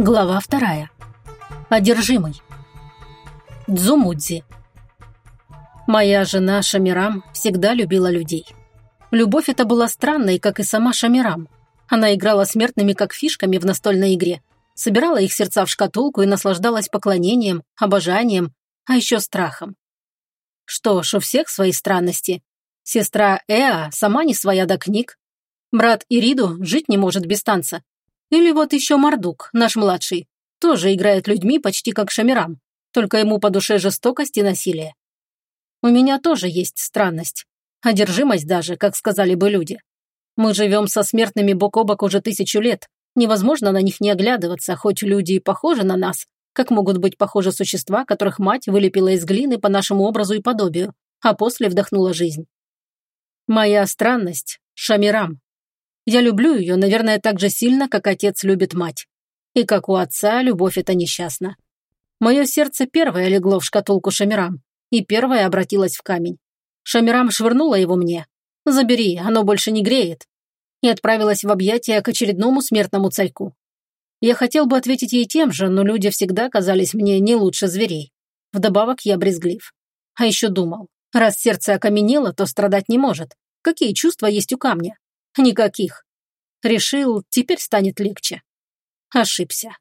Глава вторая. Одержимый. Дзумудзи. Моя жена Шамирам всегда любила людей. Любовь эта была странной, как и сама Шамирам. Она играла смертными как фишками в настольной игре, собирала их сердца в шкатулку и наслаждалась поклонением, обожанием, а еще страхом. Что ж, у всех свои странности. Сестра Эа сама не своя до книг. Брат Ириду жить не может без танца, или вот еще Мардук, наш младший, тоже играет людьми почти как Шамирам, только ему по душе жестокость и насилие. У меня тоже есть странность. Одержимость даже, как сказали бы люди. Мы живем со смертными бок о бок уже тысячу лет. Невозможно на них не оглядываться, хоть люди и похожи на нас, как могут быть похожи существа, которых мать вылепила из глины по нашему образу и подобию, а после вдохнула жизнь. Моя странность – Шамирам. Я люблю ее, наверное, так же сильно, как отец любит мать. И как у отца, любовь эта несчастна. Мое сердце первое легло в шкатулку Шамирам, и первое обратилось в камень. Шамирам швырнула его мне. «Забери, оно больше не греет». И отправилась в объятия к очередному смертному царьку. Я хотел бы ответить ей тем же, но люди всегда казались мне не лучше зверей. Вдобавок я брезглив. А еще думал, раз сердце окаменело, то страдать не может. Какие чувства есть у камня? Никаких. Решил, теперь станет легче. Ошибся.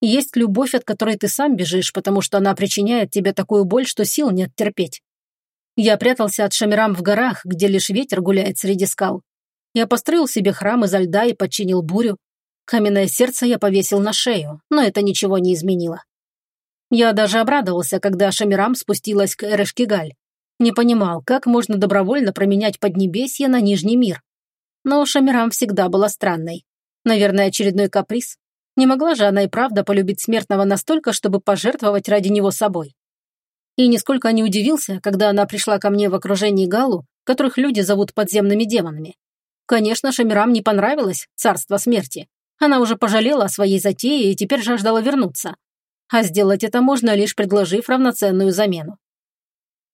Есть любовь, от которой ты сам бежишь, потому что она причиняет тебе такую боль, что сил нет терпеть. Я прятался от Шамирам в горах, где лишь ветер гуляет среди скал. Я построил себе храм изо льда и подчинил бурю. Каменное сердце я повесил на шею, но это ничего не изменило. Я даже обрадовался, когда Шамирам спустилась к Эрешкигаль. Не понимал, как можно добровольно променять Поднебесье на Нижний мир. Но Шамирам всегда была странной. Наверное, очередной каприз. Не могла же она и правда полюбить смертного настолько, чтобы пожертвовать ради него собой. И нисколько не удивился, когда она пришла ко мне в окружении Галу, которых люди зовут подземными демонами. Конечно, Шамирам не понравилось царство смерти. Она уже пожалела о своей затее и теперь жаждала вернуться. А сделать это можно, лишь предложив равноценную замену.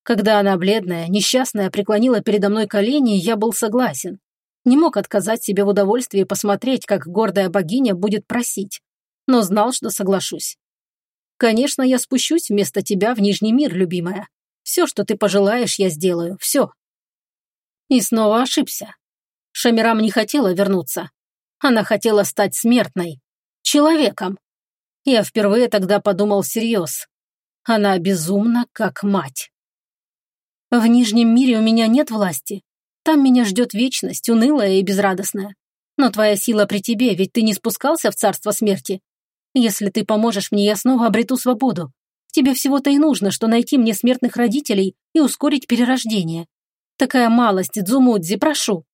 Когда она, бледная, несчастная, преклонила передо мной колени, я был согласен. Не мог отказать себе в удовольствии посмотреть, как гордая богиня будет просить. Но знал, что соглашусь. Конечно, я спущусь вместо тебя в Нижний мир, любимая. Все, что ты пожелаешь, я сделаю. Все. И снова ошибся. Шамирам не хотела вернуться. Она хотела стать смертной. Человеком. Я впервые тогда подумал всерьез. Она безумна, как мать. В Нижнем мире у меня нет власти. Там меня ждет вечность, унылая и безрадостная. Но твоя сила при тебе, ведь ты не спускался в царство смерти. Если ты поможешь мне, я снова обрету свободу. Тебе всего-то и нужно, что найти мне смертных родителей и ускорить перерождение. Такая малость, Дзумудзи, прошу».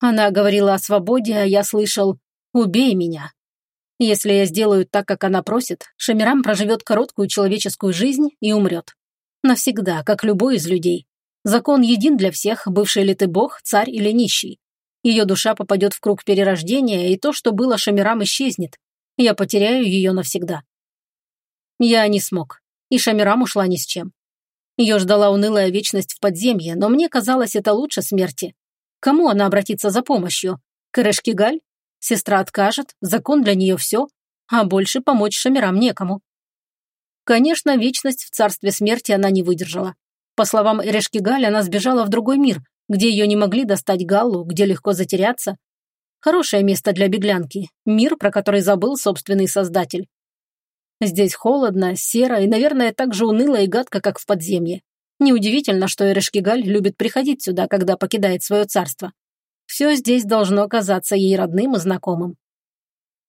Она говорила о свободе, а я слышал «убей меня». Если я сделаю так, как она просит, Шамирам проживет короткую человеческую жизнь и умрет. Навсегда, как любой из людей. Закон един для всех, бывший ли ты бог, царь или нищий. Ее душа попадет в круг перерождения, и то, что было Шамирам, исчезнет. Я потеряю ее навсегда. Я не смог, и Шамирам ушла ни с чем. Ее ждала унылая вечность в подземье, но мне казалось, это лучше смерти. Кому она обратится за помощью? К Эрешкигаль? Сестра откажет, закон для нее все, а больше помочь Шамирам некому. Конечно, вечность в царстве смерти она не выдержала. По словам Эрешки Галь, она сбежала в другой мир, где ее не могли достать Галлу, где легко затеряться. Хорошее место для беглянки, мир, про который забыл собственный создатель. Здесь холодно, серо и, наверное, так же уныло и гадко, как в подземье. Неудивительно, что Эрешкигаль любит приходить сюда, когда покидает свое царство. Все здесь должно казаться ей родным и знакомым.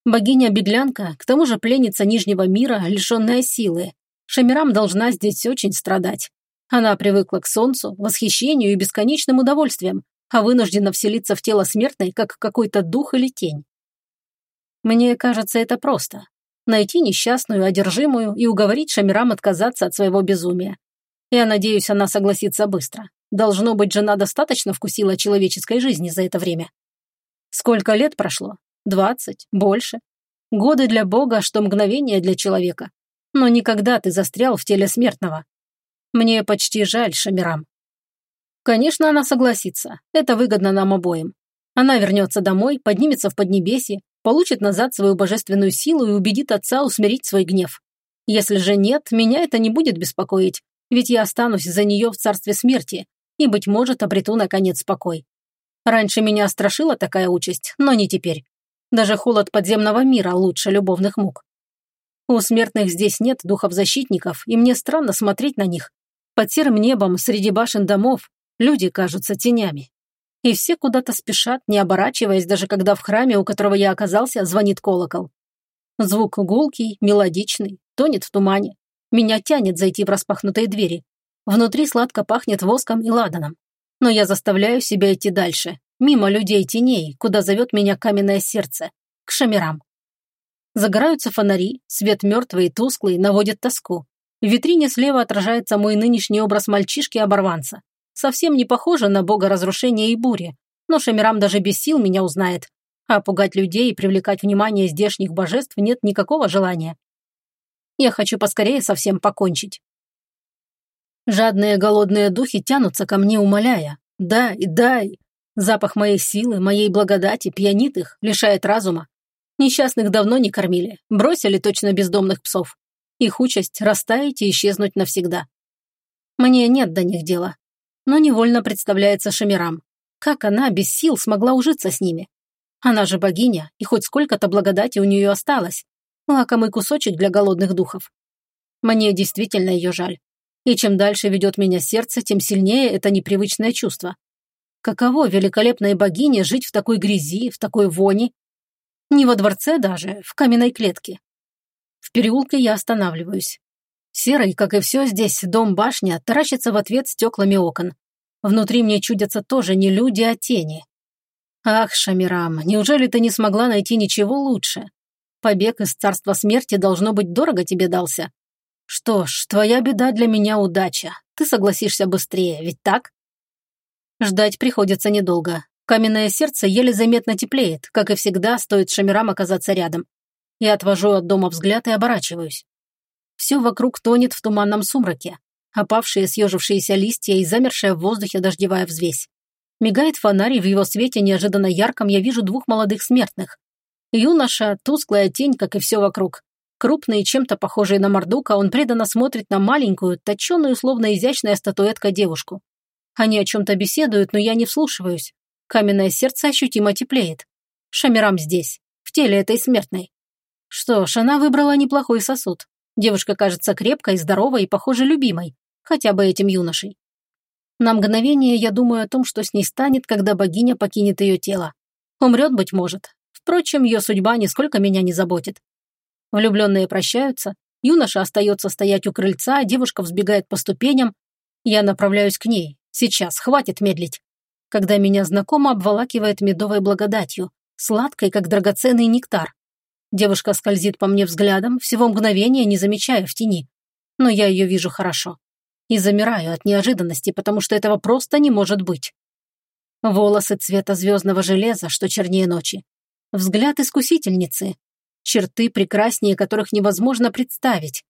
Богиня-беглянка, к тому же пленница Нижнего мира, лишенная силы. Шамирам должна здесь очень страдать. Она привыкла к солнцу, восхищению и бесконечным удовольствиям, а вынуждена вселиться в тело смертной, как какой-то дух или тень. Мне кажется, это просто. Найти несчастную, одержимую и уговорить Шамирам отказаться от своего безумия. Я надеюсь, она согласится быстро. Должно быть, жена достаточно вкусила человеческой жизни за это время. Сколько лет прошло? Двадцать? Больше? Годы для Бога, что мгновение для человека. Но никогда ты застрял в теле смертного. Мне почти жаль Шамирам. Конечно, она согласится. Это выгодно нам обоим. Она вернется домой, поднимется в Поднебесье, получит назад свою божественную силу и убедит отца усмирить свой гнев. Если же нет, меня это не будет беспокоить, ведь я останусь за нее в царстве смерти и, быть может, обрету, наконец, покой. Раньше меня страшила такая участь, но не теперь. Даже холод подземного мира лучше любовных мук. У смертных здесь нет духов-защитников, и мне странно смотреть на них. Под серым небом, среди башен домов, люди кажутся тенями. И все куда-то спешат, не оборачиваясь, даже когда в храме, у которого я оказался, звонит колокол. Звук гулкий, мелодичный, тонет в тумане. Меня тянет зайти в распахнутые двери. Внутри сладко пахнет воском и ладаном. Но я заставляю себя идти дальше, мимо людей теней, куда зовет меня каменное сердце, к шамерам. Загораются фонари, свет мертвый и тусклый наводит тоску. В витрине слева отражается мой нынешний образ мальчишки-оборванца. Совсем не похоже на бога разрушения и бури, но Шамирам даже без сил меня узнает. А пугать людей и привлекать внимание здешних божеств нет никакого желания. Я хочу поскорее совсем покончить. Жадные голодные духи тянутся ко мне, умоляя. «Дай, дай!» Запах моей силы, моей благодати пьянит их, лишает разума. Несчастных давно не кормили, бросили точно бездомных псов. Их участь – растаять и исчезнуть навсегда. Мне нет до них дела. Но невольно представляется Шамирам. Как она без сил смогла ужиться с ними? Она же богиня, и хоть сколько-то благодати у нее осталось. Лакомый кусочек для голодных духов. Мне действительно ее жаль. И чем дальше ведет меня сердце, тем сильнее это непривычное чувство. Каково великолепной богине жить в такой грязи, в такой вони? Не во дворце даже, в каменной клетке. В переулке я останавливаюсь. Серый, как и все здесь, дом-башня, таращится в ответ стеклами окон. Внутри мне чудятся тоже не люди, а тени. Ах, Шамирам, неужели ты не смогла найти ничего лучше? Побег из царства смерти должно быть дорого тебе дался. Что ж, твоя беда для меня удача. Ты согласишься быстрее, ведь так? Ждать приходится недолго. Каменное сердце еле заметно теплеет, как и всегда, стоит Шамирам оказаться рядом. Я отвожу от дома взгляд и оборачиваюсь. Все вокруг тонет в туманном сумраке. Опавшие, съежившиеся листья и замершая в воздухе дождевая взвесь. Мигает фонарь, и в его свете неожиданно ярком я вижу двух молодых смертных. Юноша – тусклая тень, как и все вокруг. Крупный и чем-то похожий на мордука, он преданно смотрит на маленькую, точеную, словно изящная статуэтка девушку. Они о чем-то беседуют, но я не вслушиваюсь. Каменное сердце ощутимо теплеет. Шамирам здесь, в теле этой смертной. Что ж, она выбрала неплохой сосуд. Девушка кажется крепкой, здоровой и, похоже, любимой. Хотя бы этим юношей. На мгновение я думаю о том, что с ней станет, когда богиня покинет ее тело. Умрет, быть может. Впрочем, ее судьба нисколько меня не заботит. Влюбленные прощаются, юноша остается стоять у крыльца, девушка взбегает по ступеням. Я направляюсь к ней. Сейчас, хватит медлить. Когда меня знакомо обволакивает медовой благодатью, сладкой, как драгоценный нектар. Девушка скользит по мне взглядом, всего мгновения не замечая в тени. Но я ее вижу хорошо. И замираю от неожиданности, потому что этого просто не может быть. Волосы цвета звездного железа, что чернее ночи. Взгляд искусительницы, черты прекраснее которых невозможно представить.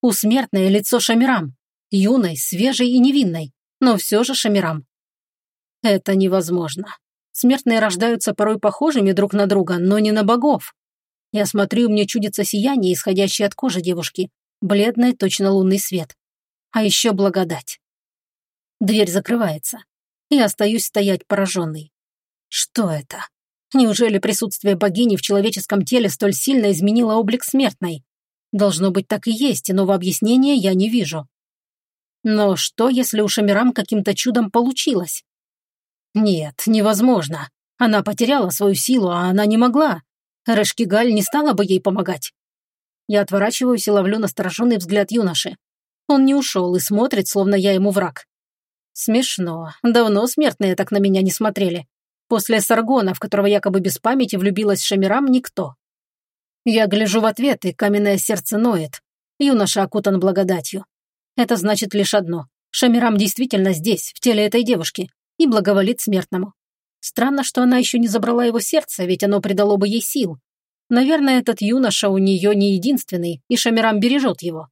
Усмертное лицо Шамирам, юной, свежей и невинной, но все же Шамирам. Это невозможно. Смертные рождаются порой похожими друг на друга, но не на богов. Я смотрю, мне чудится сияние, исходящее от кожи девушки, бледный, точно лунный свет. А еще благодать. Дверь закрывается. Я остаюсь стоять пораженный. Что это? Неужели присутствие богини в человеческом теле столь сильно изменило облик смертной? Должно быть, так и есть, иного объяснения я не вижу. Но что, если у Шамирам каким-то чудом получилось? Нет, невозможно. Она потеряла свою силу, а она не могла. Решкигаль не стала бы ей помогать. Я отворачиваюсь и ловлю настороженный взгляд юноши. Он не ушел и смотрит, словно я ему враг. Смешно. Давно смертные так на меня не смотрели. После Саргона, в которого якобы без памяти влюбилась Шамирам, никто. Я гляжу в ответ, и каменное сердце ноет. Юноша окутан благодатью. Это значит лишь одно. Шамирам действительно здесь, в теле этой девушки, и благоволит смертному. Странно, что она еще не забрала его сердце, ведь оно придало бы ей сил. Наверное, этот юноша у нее не единственный, и Шамирам бережет его.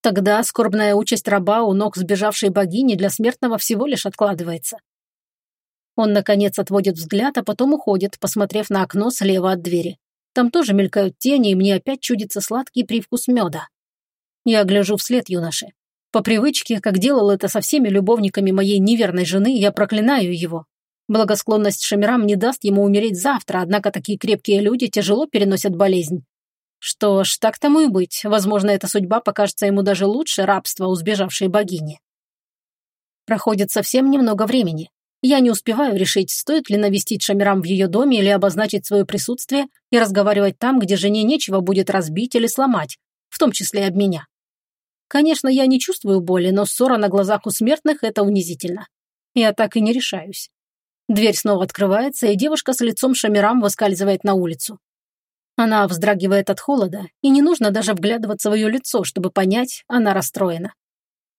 Тогда скорбная участь раба у ног сбежавшей богини для смертного всего лишь откладывается. Он, наконец, отводит взгляд, а потом уходит, посмотрев на окно слева от двери. Там тоже мелькают тени, и мне опять чудится сладкий привкус меда. Я гляжу вслед юноше. По привычке, как делал это со всеми любовниками моей неверной жены, я проклинаю его. Благосклонность Шамирам не даст ему умереть завтра, однако такие крепкие люди тяжело переносят болезнь. Что ж, так тому и быть. Возможно, эта судьба покажется ему даже лучше рабства у сбежавшей богини. Проходит совсем немного времени. Я не успеваю решить, стоит ли навестить Шамирам в ее доме или обозначить свое присутствие и разговаривать там, где жене нечего будет разбить или сломать, в том числе и об меня. Конечно, я не чувствую боли, но ссора на глазах у смертных – это унизительно. Я так и не решаюсь. Дверь снова открывается, и девушка с лицом Шамирам выскальзывает на улицу. Она вздрагивает от холода, и не нужно даже вглядываться в ее лицо, чтобы понять, она расстроена.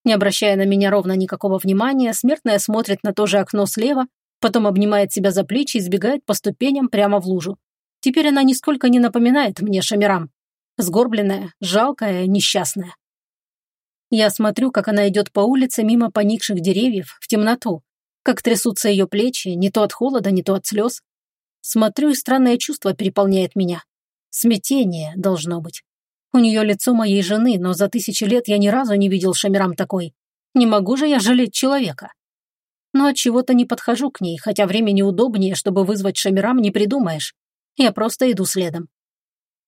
Не обращая на меня ровно никакого внимания, смертная смотрит на то же окно слева, потом обнимает себя за плечи и сбегает по ступеням прямо в лужу. Теперь она нисколько не напоминает мне Шамирам. Сгорбленная, жалкая, несчастная. Я смотрю, как она идет по улице мимо поникших деревьев, в темноту, как трясутся ее плечи, не то от холода, не то от слез. Смотрю, и странное чувство переполняет меня. Смятение должно быть. У нее лицо моей жены, но за тысячи лет я ни разу не видел Шамирам такой. Не могу же я жалеть человека. Но от чего-то не подхожу к ней, хотя время неудобнее, чтобы вызвать Шамирам, не придумаешь. Я просто иду следом.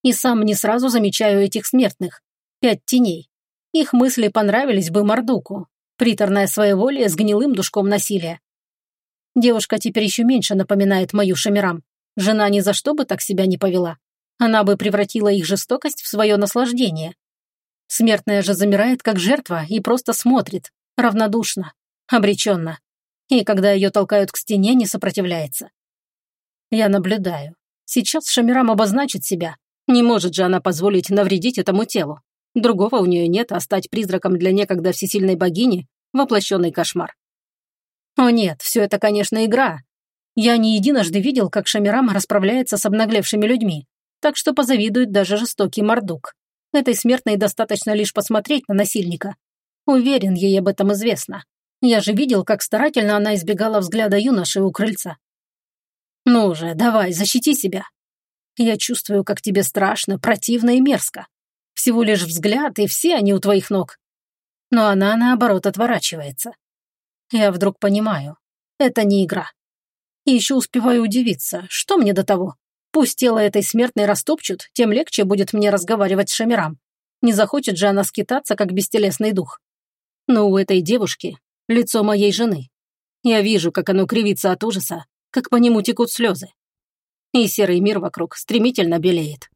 И сам не сразу замечаю этих смертных. Пять теней. Их мысли понравились бы Мордуку. Приторное своеволие с гнилым душком насилия. Девушка теперь еще меньше напоминает мою Шамирам. Жена ни за что бы так себя не повела. Она бы превратила их жестокость в свое наслаждение. Смертная же замирает как жертва и просто смотрит, равнодушно, обреченно. И когда ее толкают к стене, не сопротивляется. Я наблюдаю. Сейчас Шамирам обозначит себя. Не может же она позволить навредить этому телу. Другого у нее нет, а стать призраком для некогда всесильной богини – воплощенный кошмар. О нет, все это, конечно, игра. Я не единожды видел, как Шамирам расправляется с обнаглевшими людьми, так что позавидует даже жестокий мордук. Этой смертной достаточно лишь посмотреть на насильника. Уверен, ей об этом известно. Я же видел, как старательно она избегала взгляда юноши у крыльца. «Ну же, давай, защити себя. Я чувствую, как тебе страшно, противно и мерзко. Всего лишь взгляд, и все они у твоих ног». Но она, наоборот, отворачивается. Я вдруг понимаю, это не игра. И еще успеваю удивиться, что мне до того? Пусть тело этой смертной растопчут, тем легче будет мне разговаривать с Шамирам. Не захочет же она скитаться, как бестелесный дух. Но у этой девушки лицо моей жены. Я вижу, как оно кривится от ужаса, как по нему текут слезы. И серый мир вокруг стремительно белеет.